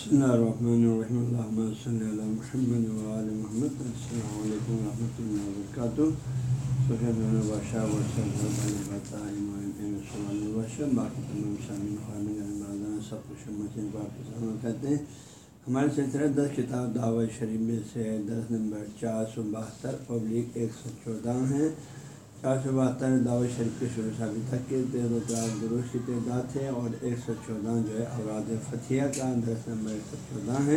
بسم اللہ الرحمن الرحیم اللہ صلی اللہ محمد وعلی محمد السلام علیکم ورحمۃ اللہ وبرکاتہ سہیل بادشاہ باقی تمام سامعین خان سب کچھ مسلم کہتے ہیں ہمارے سلسلہ دس کتاب دعوت شریف میں سے دس نمبر چار سو بہتر پبلک ایک سو چودہ ہیں چار سو بہتر دعوت شریف کے شروع سے ابھی تک کے تیرہ درست درست کی تعداد ہے اور ایک سو چودہ جو ہے اولاد فتح کا، دس نمبر ایک سو چودہ ہے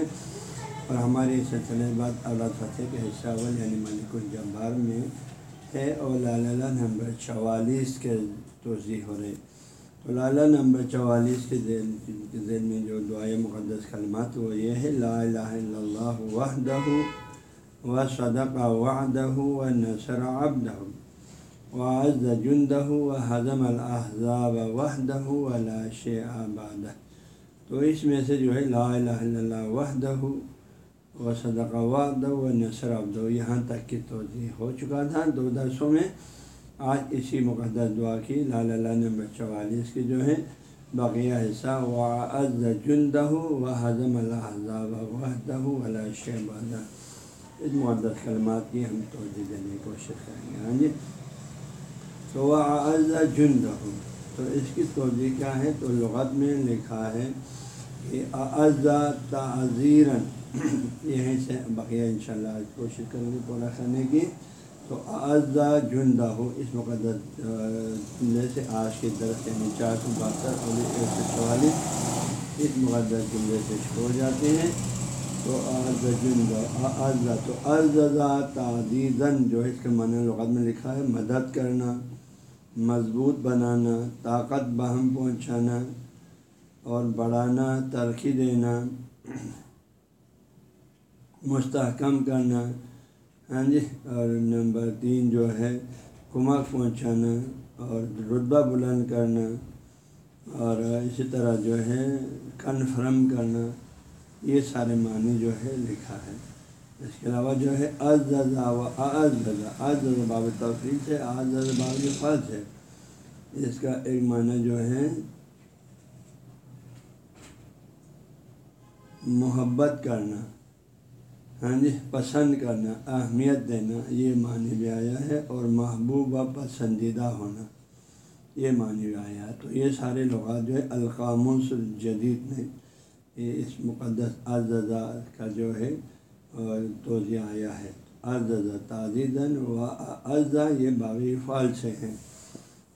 اور ہماری سلسلے بعد اولاد فتح کے حصہ اول یعنی ملک الجبار میں ہے اور لالا نمبر چوالیس کے توضیع ہو رہے تو لالا نمبر چوالیس کے ذیل میں جو دعائیں مقدس کلمات وہ یہ ہے لا الہ الا اللہ وحدہ و صدق وعدہ و نصر عبدہ۔ وعز جندہ و حضم الحضاب وحدہ ولا شیع بعدہ تو اس میں سے جو ہے لا الہ الا اللہ وحدہ و صدق وعدہ و نصر عبدہ یہاں تک کی توضیح ہو چکا تھا دو درسوں میں. آج اسی مقدس دعا کی لال اللہ نمبر چوالیس کی جو ہے بقیہ حصہ. وعز جندہ و حضم الحضاب وحدہ ولا شیع اس مقدس کلمات کی ہم توجہ دینے کی کوشش کریں گے. ہاں جی؟ تو وہ اعضا جن تو اس کی توجہ کیا ہے؟ تو لغت میں لکھا ہے کہ اعضا تعزیرن یہیں سے بقیہ ان شاء اللہ کوشش کریں گے پورا کرنے کی۔ تو اعضا جندہ ہو اس مقدس جملے سے آج کے درخت یعنی چار سو بہتر اور ایک سو چوالیس اس مقدس جملے سے شروع ہو جاتے ہیں۔ تو اعضا جندہ اعضا تو اعضا تعزیزن جو ہے اس کے معنی لغت میں لکھا ہے، مدد کرنا۔ مضبوط بنانا، طاقت بہم پہنچانا اور بڑھانا، ترقی دینا، مستحکم کرنا ہاں جی؟ اور نمبر تین جو ہے، کمک پہنچانا اور رتبہ بلند کرنا اور اسی طرح جو ہے، کنفرم کرنا، یہ سارے معنی جو ہے لکھا ہے۔ اس کے علاوہ جو ہے ازا و ازا از باب تفریح سے آز باب فرض ہے اس کا ایک معنی جو ہے محبت کرنا ہاں جی پسند کرنا، اہمیت دینا، یہ معنی بھی آیا ہے، اور محبوب و پسندیدہ ہونا، یہ معنی بھی آیا ہے۔ تو یہ سارے لغات جو ہے القام جدید میں یہ اس مقدس ازا کا جو ہے اور توضیع آیا ہے۔ ازا تعزیزن و ازا یہ باغی فال سے ہیں۔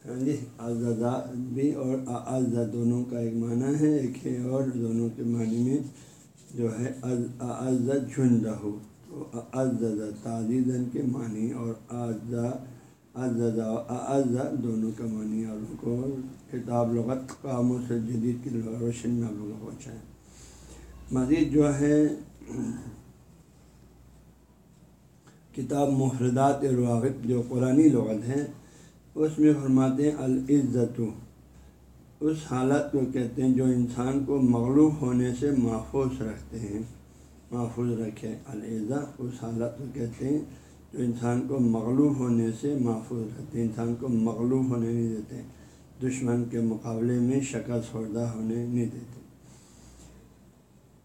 ہاں جی ازا بھی اور ازا دونوں کا ایک معنی ہے، ایک ہے اور دونوں کے معنی میں جو ہے ازا جھنڈا ہو تو ازا تعزیزن کے معنی اور ازا ازا ازا دونوں کا معنی اور ان کو کتاب، لغت، کاموں سے جدید کی روشن میں آپ لوگوں کو پہنچائیں۔ مزید جو ہے کتاب محردات الواغب جو قرآن لغت ہے اس میں فرماتے ہیں العزت اس حالت کو کہتے ہیں جو انسان کو مغلوب ہونے سے محفوظ رکھتے ہیں۔ محفوظ رکھے العزا اس حالت کو کہتے ہیں جو انسان کو مغلوب ہونے سے محفوظ رکھتے ہیں۔ انسان کو مغلوب ہونے نہیں دیتے، دشمن کے مقابلے میں شکست خوردہ ہونے نہیں دیتے۔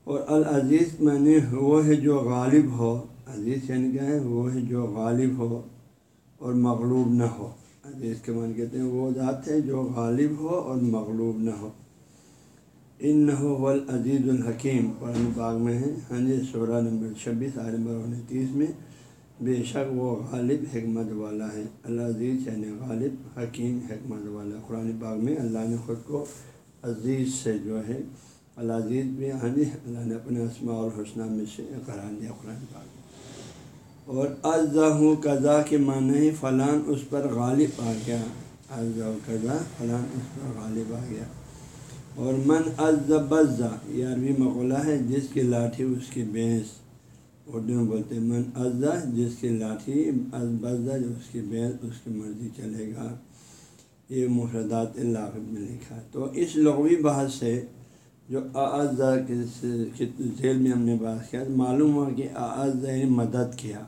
اور العزیز، میں نے وہ ہے جو غالب ہو۔ عزیز یعنی کیا ہے وہ ہے جو غالب ہو اور مغلوب نہ ہو۔ عزیز کے معنی کہتے ہیں وہ ذات ہے جو غالب ہو اور مغلوب نہ ہو۔ ان نہ ہو عزیز الحکیم۔ قرآن باغ میں ہے۔ ہاں جی سولہ نمبر چھبیس آر نمبر انتیس میں بے شک وہ غالب حکمت والا ہے۔ العزیز یعنی غالب، حکیم، حکمت والا۔ قرآن باغ میں اللہ نے خود کو عزیز سے جو ہے العزیز بھی ہاں جی اللہ نے اپنے اسماء الحسنہ میں سے قرار دیا قرآن پاک اور ازا ہوں قضا کے معنی فلاں اس پر غالب آ گیا۔ ازا و قضا فلاں اس پر غالب آ گیا۔ اور من از بزا یہ عربی مقولہ ہے، جس کی لاٹھی اس کی بھینس۔ اردو میں بولتے ہیں من ازا جس کی لاٹھی از بزا جو اس کی بھینس، اس کی مرضی چلے گا۔ یہ مفردات اللہ میں لکھا تو اس لغوی بحث سے جو اعضا کے ذیل میں ہم نے بات کیا، معلوم ہوا کہ اعضا یعنی مدد کیا،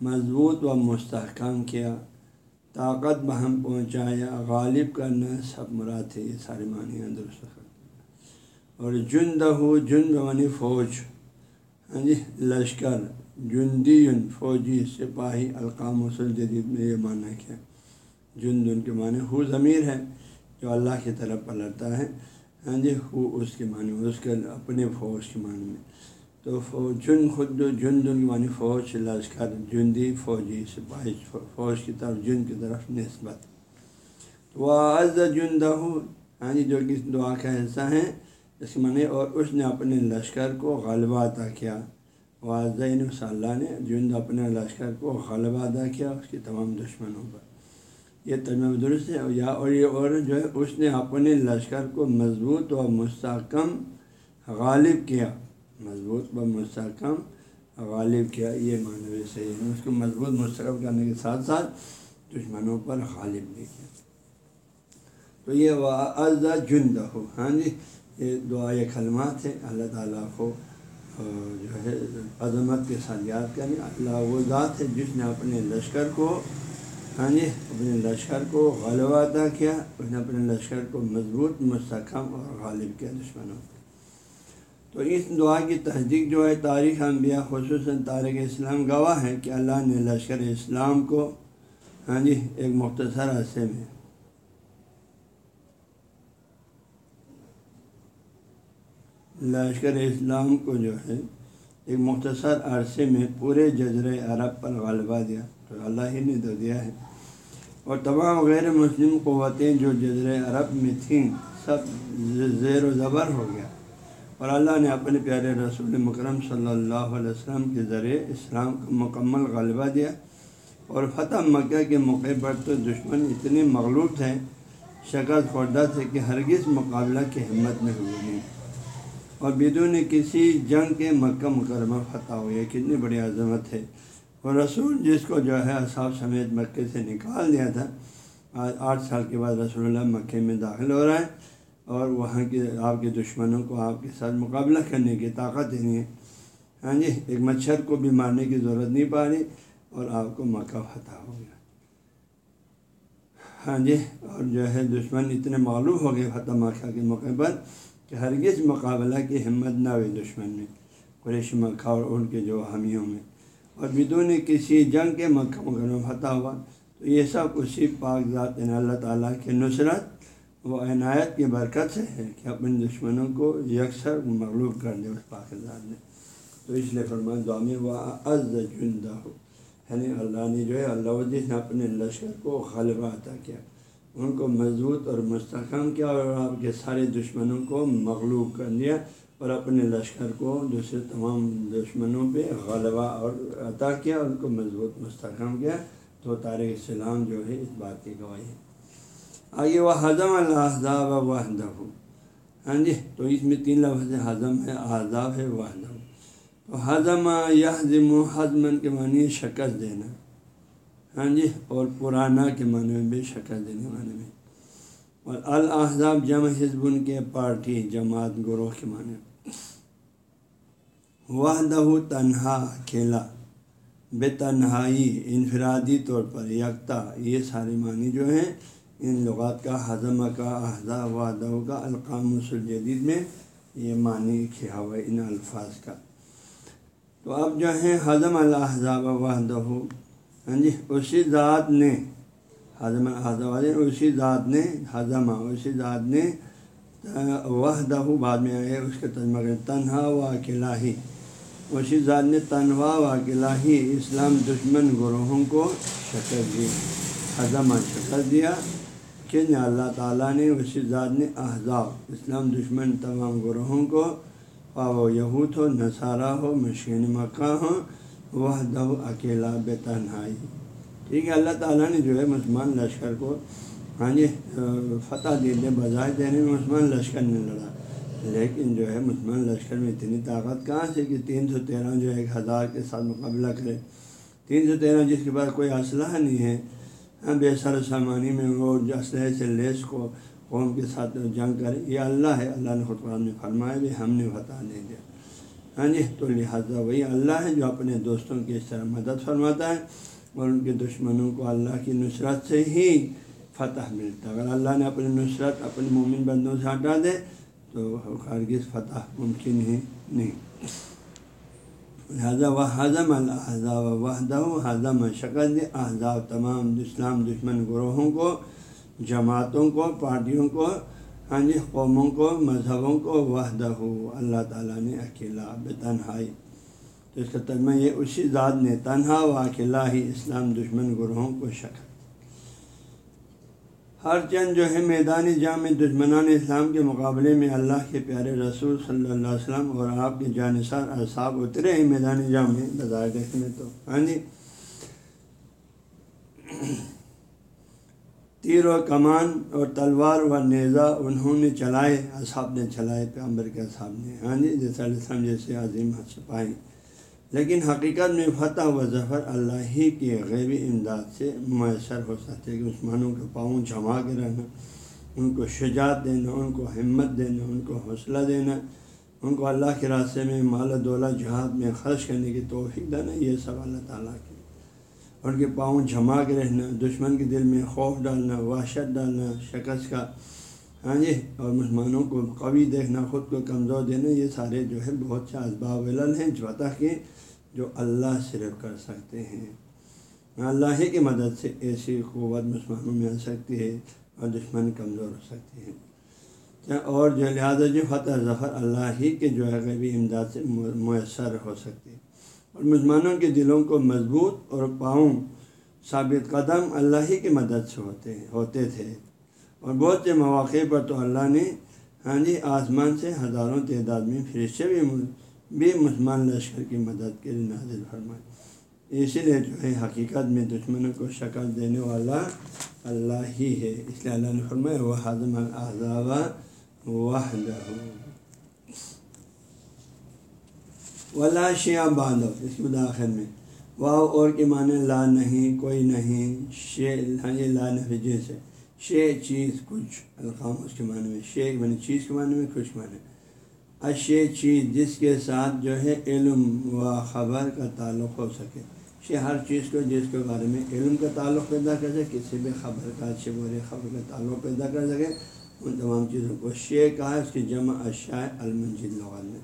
مضبوط و مستحکم کیا، طاقت بہم پہنچایا، غالب کرنا، سب مراد ہے یہ سارے معنی درست اور جند ہو جن بنی فوج۔ ہاں جی لشکر جندی فوجی سپاہی، القام وسل جدید میں یہ معنی کیا۔ جن ان کے معنی ہو ضمیر ہے، جو اللہ کی طرف پلٹتا ہے۔ ہاں جی ہو اس کے معنی اس کے اپنے فوج کے معنی میں۔ تو فوج، جن خود جن دن کے معنی فوج لشکر جندی فوجی سپاہی فوج کی طرف، جن کی طرف نسبت۔ وہ عز جندہ ہاں جی جو کہ دعا کا حصہ ہیں، اس کے معنی، اور اس نے اپنے لشکر کو غلبہ عطا کیا۔ واضح صلی اللہ نے جن اپنے لشکر کو غلبہ ادا کیا، اس کے تمام دشمنوں پر۔ یہ تجمہ درست ہے۔ یا اور یہ اور جو ہے، اس نے اپنے لشکر کو مضبوط و مستحکم غالب کیا۔ مضبوط و مستحکم غالب کیا، یہ معنی صحیح۔ ہے اس کو مضبوط مستقب کرنے کے ساتھ ساتھ دشمنوں پر غالب بھی کیا۔ تو یہ وہ جن ہو ہاں جی یہ دعا کلمات ہیں۔ اللہ تعالیٰ کو جو ہے، عظمت کے ساتھ یاد کریں۔ اللہ وہ ذات ہے جس نے اپنے لشکر کو ہاں جی اپنے لشکر کو غلبہ ادا کیا اس نے اپنے لشکر کو مضبوط، مستحکم اور غالب کیا دشمنوں تو اس دعا کی تصدیق جو ہے، تاریخ انبیاء، خصوصاً تاریخ اسلام گواہ ہے کہ اللہ نے لشکر اسلام کو ہاں جی ایک مختصر عرصے میں۔ لشکر اسلام کو جو ہے، ایک مختصر عرصے میں پورے جزر عرب پر غالبہ دیا۔ اللہ ہی نے تو دیا ہے۔ اور تمام غیر مسلم قوتیں جو جزر عرب میں تھیں، سب زیر و زبر ہو گیا۔ اور اللہ نے اپنے پیارے رسول مکرم صلی اللہ علیہ وسلم کے ذریعے اسلام کو مکمل غالبہ دیا۔ اور فتح مکہ کے موقع پر تو دشمن اتنے مغلوب تھے، شکست خوردہ تھے کہ ہرگز مقابلہ کی ہمت میں ہوئی نہیں۔ اور بدون کسی جنگ کے مکہ مکرمہ فتح ہوئی کتنی بڑی عظمت ہے۔ اور رسول جس کو جو ہے اصحاب سمیت مکے سے نکال دیا تھا، آج آٹھ سال کے بعد رسول اللہ مکے میں داخل ہو رہا ہے اور وہاں کے آپ کے دشمنوں کو آپ کے ساتھ مقابلہ کرنے کی طاقت دینی ہے۔ ہاں جی ایک مچھر کو بھی مارنے کی ضرورت نہیں پا رہی اور آپ کو مکہ فتح ہو گیا۔ ہاں جی اور جو ہے دشمن اتنے معلوم ہو گئے فتح مکہ کے موقع پر کہ ہرگز مقابلہ کی ہمت نہ ہوئی دشمن میں، قریش مکہ اور ان کے جو حامیوں میں۔ اور بدون کسی جنگ کے مکہ مکرمہ فتح ہوا۔ تو یہ سب اسی پاک ذات اللہ تعالیٰ کے نصرت و عنایت کی برکت سے ہے کہ اپنے دشمنوں کو یکسر مغلوب کر دے اس پاک ذات نے۔ تو اس لیے فرمان دعا میں وہ عز جندہ ہو یعنی اللہ نے جو ہے، اللہ جس نے اپنے لشکر کو غلبہ عطا کیا۔ ان کو مضبوط اور مستحکم کیا اور آپ کے سارے دشمنوں کو مغلوب کر دیا۔ اور اپنے لشکر کو دوسرے تمام دشمنوں پہ غلبہ اور عطا کیا ان کو مضبوط مستحکم کیا۔ تو تاریخ اسلام جو ہے، اس بات کی گواہی ہے۔ آگے وہ ہضم الحضاب وحدہ ہاں جی تو اس میں تین لفظ ہضم ہے، احزاب ہے وحدہ تو ہضم یہ و حضمن کے معنی شکست دینا۔ ہاں جی اور پرانا کے معنی میں بھی شکل دینے معنی میں اور الحضاب جمع حزب ان کے پارٹی، جماعت، گروہ کے معنی۔ وحدہ تنہا اکیلا بے تنہائی، انفرادی طور پر یکتا، یہ سارے معنی جو ہیں، ان لغات کا ہضم کا احزاب وحدہ کا، القام الجدید میں یہ معنی کیا ہوا ان الفاظ کا۔ تو اب جو ہے ہضم الحضاب وحدہ۔ ہاں جی اسی ذات نے ہضم حضم اسی ذات نے ہضم اسی ذات نے وحدہ بعد میں آئے اس کے تجمہ کریں، تنہا و اکیلا ہی اسی ذات نے تنہا و اکیلا ہی اسلام دشمن گروہوں کو شکل دی ہضم شکل دیا، کہ اللہ تعالیٰ نے اسی ذات نے احزاب، اسلام دشمن تمام گروہوں کو وہ یہود ہو، نصارہ ہو مشین مکہ ہوں وہ دو اکیلا بے تنہائی۔ ٹھیک ہے، اللہ تعالیٰ نے جو ہے مسلمان لشکر کو ہاں جی فتح دے بجائے دینے میں مسلمان لشکر نے لڑا۔ لیکن جو ہے مسلمان لشکر میں اتنی طاقت کہاں سے کہ تین سو تیرہ جو ہے ایک ہزار کے ساتھ مقابلہ کرے۔ تین سو تیرہ جس کے پاس کوئی اسلحہ نہیں ہے۔ ہاں بے سر سامانی میں وہ اسلحے سے لیس کو قوم کے ساتھ جنگ کرے۔ یہ اللہ ہے، اللہ نے خود قرآن میں فرمایا بھی ہم نے فتح دے دیا۔ ہاں جی تو لہٰذا وہی اللہ ہے جو اپنے دوستوں کی اس طرح مدد فرماتا ہے اور ان کے دشمنوں کو اللہ کی نصرت سے ہی فتح ملتا ہے۔ اگر اللہ نے اپنی نصرت اپنے مومن بندوں سے ہٹا دے تو ہرگز فتح ممکن ہی نہیں۔ لہٰذا وہ ہضم الحضاب وحدہ ہضم شکل احزاب تمام اسلام دشمن گروہوں کو، جماعتوں کو، پارٹیوں کو ہاں جی قوموں کو، مذہبوں کو وحدہ اللہ تعالیٰ نے اکیلا بے تنہائی۔ تو اس کا ترجمہ یہ اسی ذات نے تنہا و اکیلا ہی اسلام دشمن گروہوں کو شکل ہر چند جو ہے میدانی جام دشمنان اسلام کے مقابلے میں اللہ کے پیارے رسول صلی اللہ علیہ وسلم اور آپ کے جانصار اصحاب اترے ہیں میدانی جام میں بظاہر دیکھنے تو۔ ہاں جی۔ تیر و کمان اور تلوار و نیزہ انہوں نے چلائے، اصحاب نے چلائے پیامبر کے اصحاب نے۔ ہاں جی جیسے السلام جیسے عظیم سپاہی لیکن حقیقت میں فتح و ظفر اللہ ہی کی غیبی امداد سے میسر ہو سکتے کہ عثمانوں کے پاؤں جما کے رہنا، ان کو شجاعت دینا، ان کو ہمت دینا، ان کو حوصلہ دینا، ان کو اللہ کے راستے میں مال و جہاد میں خرچ کرنے کی توفیق دینا، یہ سب اللہ تعالیٰ کی ان کے پاؤں جما کے رہنا، دشمن کے دل میں خوف ڈالنا، وحشت ڈالنا، شکست کا ہاں جی اور مسلمانوں کو قوی دیکھنا خود کو کمزور دینا، یہ سارے جو ہے بہت سے اسباب علل ہیں جو کے جو اللہ صرف کر سکتے ہیں۔ اللہ ہی کی مدد سے ایسی قوت مسلمانوں میں آ سکتی ہے اور دشمن کمزور ہو سکتی ہے۔ اور جو لہٰذا جو فتح ظفر اللہ ہی کے جو ہے غیبی امداد سے میسر ہو سکتی ہے۔ اور مسلمانوں کے دلوں کو مضبوط اور پاؤں ثابت قدم اللہ ہی کی مدد سے ہوتے ہوتے تھے۔ اور بہت سے مواقع پر تو اللہ نے ہاں جی آسمان سے ہزاروں تعداد میں فرشتے بھی بھی مسلمان لشکر کی مدد کے لیے نازل فرمائے۔ اسی لیے جو ہے، حقیقت میں دشمنوں کو شکل دینے والا اللہ ہی ہے۔ اس لیے اللہ نے فرمائے وہ حضم الحضاب وحدہ ولا شیا باندھو اس کے داخل میں واؤ اور کے معنی لا نہیں، کوئی نہیں، شے ہاں جی، لا نفی جیسے۔ شے چیز کچھ القام اس کے معنی میں، شے بنے چیز کے معنی میں کچھ معنی۔ اشے چیز جس کے ساتھ جو ہے علم و خبر کا تعلق ہو سکے۔ شے ہر چیز کو جس کے بارے میں علم کا تعلق پیدا کر سکے، کسی بھی خبر کا اچھے برے خبر کا تعلق پیدا کر سکے۔ ان تمام چیزوں کو شے کہا اس کی جمع اشاء المنجد لغات میں۔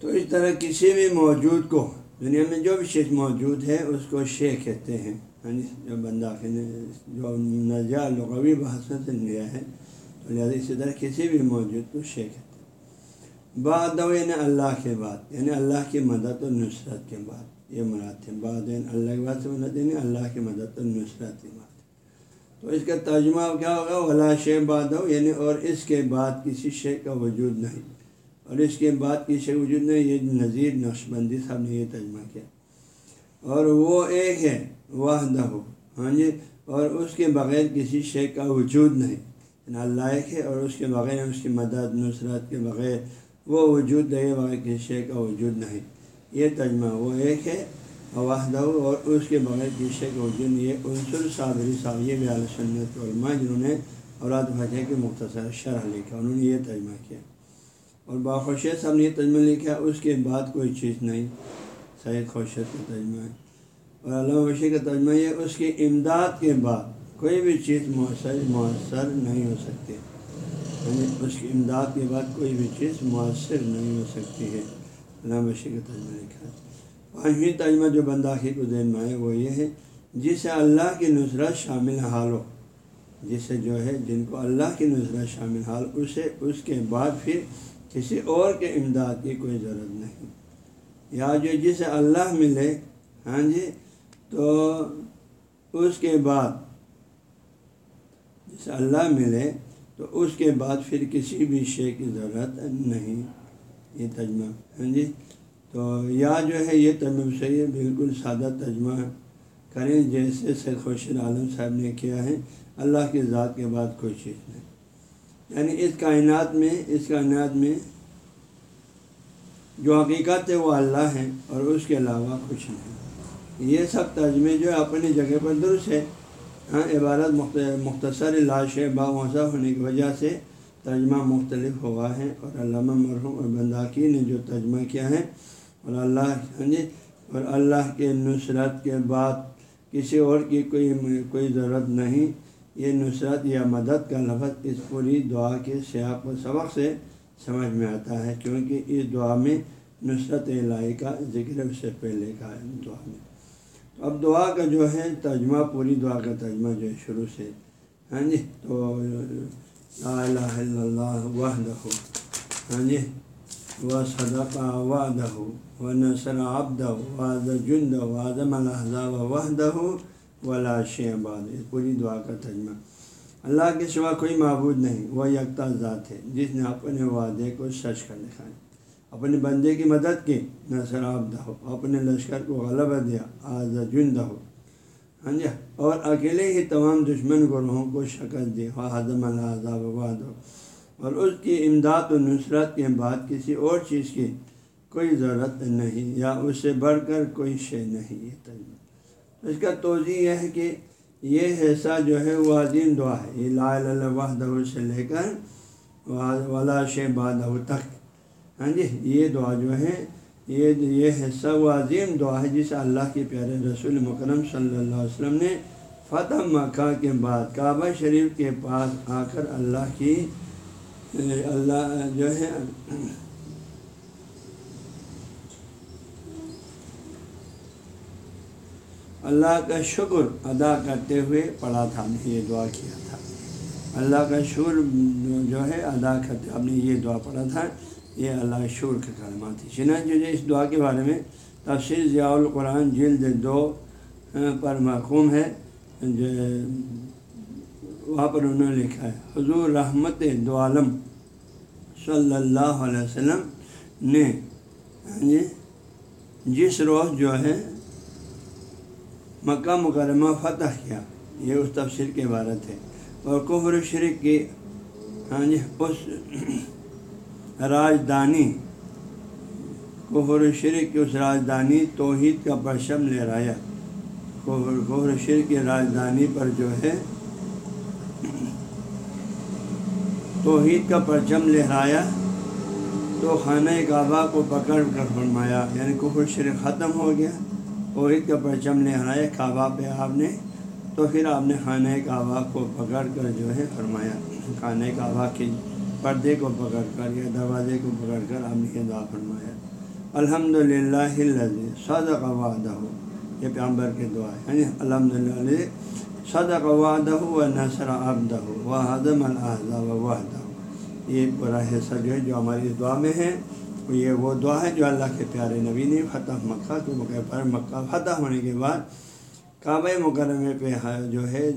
تو اس طرح کسی بھی موجود کو، دنیا میں جو بھی چیز موجود ہے، اس کو شے کہتے ہیں۔ یعنی جو بندہ جو نجا لغوی بحثوں سے لیا ہے، تو لہٰذا اسی طرح کسی بھی موجود کو شے کہتے ہیں۔ بعد یعنی اللہ کے بعد یعنی اللہ کی مدد و نصرت کے بعد، یہ مراد ہے۔ بعد یعنی اللہ کے بعد سے مدد یعنی اللہ کی مدد و نصرت کی بات تو اس کا ترجمہ کیا ہوگا؟ ولا شے باد یعنی اور اس کے بعد کسی شے کا وجود نہیں۔ اور اس کے بعد کسی وجود نہیں، یہ نذیر نقش بندی صاحب نے یہ ترجمہ کیا۔ اور وہ ایک ہے واحدہ ہو ہاں جی؟ اور اس کے بغیر کسی شے کا وجود نہیں۔ یعنی اللہ ایک ہے اور اس کے بغیر اس کی مدد، نصرت کے بغیر وہ وجود دے بغیر کسی شے کا وجود نہیں۔ یہ تجمہ وہ ایک ہے واحدہ اور اس کے بغیر کسی شے کا وجود نہیں۔ ہے عنصر صابری صاحب یہ بھی علیہ سنت علماء جنہوں نے اولاد فتح کے مختصر شرح لکھا انہوں نے یہ تجمہ کیا۔ اور باخوش صاحب نے یہ تجمہ لکھا، اس کے بعد کوئی چیز نہیں۔ سعید خوشت کا تجمہ ہے اور علامہ بشیر کا تجمہ یہ اس کی امداد کے بعد کوئی بھی چیز مؤثر مؤثر نہیں ہو سکتی۔ یعنی اس کی امداد کے بعد کوئی بھی چیز مؤثر نہیں ہو سکتی ہے۔ علامہ بشیر کا ترجمہ لکھا ہے پانچویں ترجمہ جو بنداخی کو ذہن میں آئے وہ یہ ہے، جسے اللہ کی نصرت شامل حال ہو۔ جسے جو ہے، جن کو اللہ کی نصرت شامل حال، اسے اس کے بعد پھر کسی اور کے امداد کی کوئی ضرورت نہیں۔ یا جو جسے اللہ ملے ہاں جی تو اس کے بعد جسے اللہ ملے، تو اس کے بعد پھر کسی بھی شے کی ضرورت نہیں، یہ تجمہ ہاں جی تو یا جو ہے یہ تجمہ صحیح ہے بالکل سادہ تجمہ کریں، جیسے سید خوشر عالم صاحب نے کیا ہے، اللہ کی ذات کے بعد کوئی چیز نہیں۔ یعنی اس کائنات میں، اس کائنات میں جو حقیقت ہے وہ اللہ ہے اور اس کے علاوہ کچھ نہیں۔ یہ سب ترجمے جو ہے اپنی جگہ پر درست ہے ہاں عبارت مختصر لاش باوضہ ہونے کی وجہ سے ترجمہ مختلف ہوا ہے اور علامہ مرحوم اور بنداکی نے جو ترجمہ کیا ہے اور اللہ ہاں جی اور اللہ کے نصرت کے بعد کسی اور کی کوئی کوئی ضرورت نہیں، یہ نصرت یا مدد کا لفظ اس پوری دعا کے سیاق و سبق سے سمجھ میں آتا ہے، کیونکہ اس دعا میں نصرت الہی کا ذکر اس سے پہلے کا ہے دعا میں۔ تو اب دعا کا جو ہے، ترجمہ، پوری دعا کا ترجمہ جو ہے، شروع سے۔ ہاں جی؟ تو لا الہ الا اللہ وحدہ۔ ہاں جی؟ و صدقہ وعدہ۔ و نصر آبدہ واد جند وادم الحضاب وحدہ۔ ولا شعباد پوری دعا کا ترجمہ۔ اللہ کے سوا کوئی معبود نہیں، وہ یکتا ذات ہے، جس نے اپنے وعدے کو سچ کر دکھایا۔ اپنے بندے کی مدد کی نصر آبدہ ہو اپنے لشکر کو غلبہ دیا آز جند ہو ہاں جی اور اکیلے ہی تمام دشمن گروہوں کو شکست دی حضم الحضاب واد ہو۔ اور اس کی امداد و نصرت کے بعد کسی اور چیز کی کوئی ضرورت نہیں، یا اس سے بڑھ کر کوئی شے نہیں۔ یہ تجربہ اس کا توضیع یہ ہے کہ یہ حصہ جو ہے وہ عظیم دعا ہے۔ یہ لا اللہ وحدہ سے لے کر ولا شے تک۔ ہاں جی یہ دعا جو ہے، یہ یہ حصہ وہ عظیم دعا ہے جسے اللہ کے پیارے رسول مکرم صلی اللہ علیہ وسلم نے فتح مکہ کے بعد، کعبہ شریف کے پاس آ کر اللہ کی، اللہ جو ہے اللہ کا شکر ادا کرتے ہوئے پڑھا تھا، ہم نے یہ دعا کیا تھا۔ اللہ کا شکر جو ہے، ادا کرتے، ہم نے یہ دعا پڑھا تھا۔ یہ اللہ شکر کا کلمات تھی۔ چنانچہ جو اس دعا کے بارے میں تفصیل ضیاء القرآن جلد دو پر محکوم ہے۔ جو وہاں پر انہوں نے لکھا ہے، حضور رحمت دو عالم صلی اللہ علیہ وسلم نے ہاں جی جس روز جو ہے مکہ مکرمہ فتح کیا، یہ اس تفصیل کے عبارت ہے۔ اور کفر شرک کی ہاں جی اس راجدانی، کفر شرک کی اس راجدھانی توحید کا پرچم لہرایا۔ کفر شرک کی راجدھانی پر جو ہے، توحید کا پرچم لہرایا۔ تو خانہ کعبہ کو پکڑ کر فرمایا یعنی کفر شرک ختم ہو گیا۔ توحید کا پرچم لہرایا کعبہ پہ آپ نے، تو پھر آپ نے خانہ کعبہ کو پکڑ کر جو ہے فرمایا، خانہ کعبہ کے پردے کو پکڑ کر یا دروازے کو پکڑ کر آپ نے یہ دعا فرمایا۔ الحمد للہ صدق وعدہ ہو یہ پیامبر کے دعا ہے۔ یعنی الحمد للہ صدق وعدہ و نثر آبدہ و حضم الحضہ و وحدہ۔ یہ پورا حصہ جو ہے، جو ہماری دعا میں ہے۔ یہ وہ دعا ہے جو اللہ کے پیارے نبی نے فتح مکہ کے موقع پر مکہ فتح ہونے کے بعد کعبہ مکرمے پہ جو ہے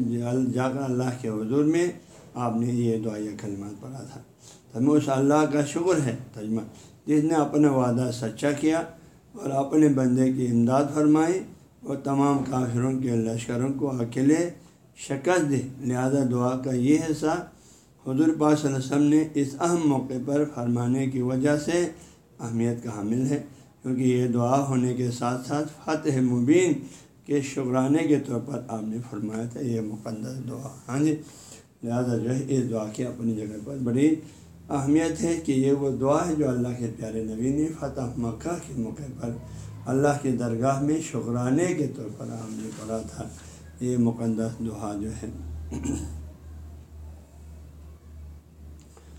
جا کر اللہ کے حضور میں آپ نے یہ دعا یا کلمات پڑھا تھا۔ تو اس اللہ کا شکر ہے تجمہ جس نے اپنا وعدہ سچا کیا اور اپنے بندے کی امداد فرمائی اور تمام کافروں کے لشکروں کو اکیلے شکست دی لہذا دعا کا یہ حصہ حضور پاک صلی اللہ علیہ وسلم نے اس اہم موقع پر فرمانے کی وجہ سے اہمیت کا حامل ہے، کیونکہ یہ دعا ہونے کے ساتھ ساتھ فتح مبین کے شکرانے کے طور پر آپ نے فرمایا تھا، یہ مقدس دعا۔ ہاں جی لہٰذا جو ہے، اس دعا کی اپنی جگہ پر بڑی اہمیت ہے کہ یہ وہ دعا ہے جو اللہ کے پیارے نبی نے فتح مکہ کے موقع پر اللہ کی درگاہ میں شکرانے کے طور پر آپ نے پڑھا تھا۔ یہ مقدس دعا جو ہے۔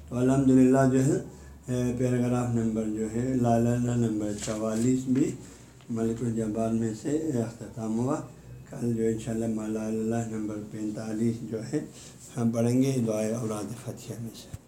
تو الحمد للہ جو ہے پیراگراف نمبر جو ہے لالانا نمبر چوالیس بھی ملک الجبال میں سے اختتام ہوا۔ کل جو ان شاء اللہ مالا اللہ نمبر پینتالیس جو ہے، ہم پڑھیں گے دعائے اوراد فتح میں سے۔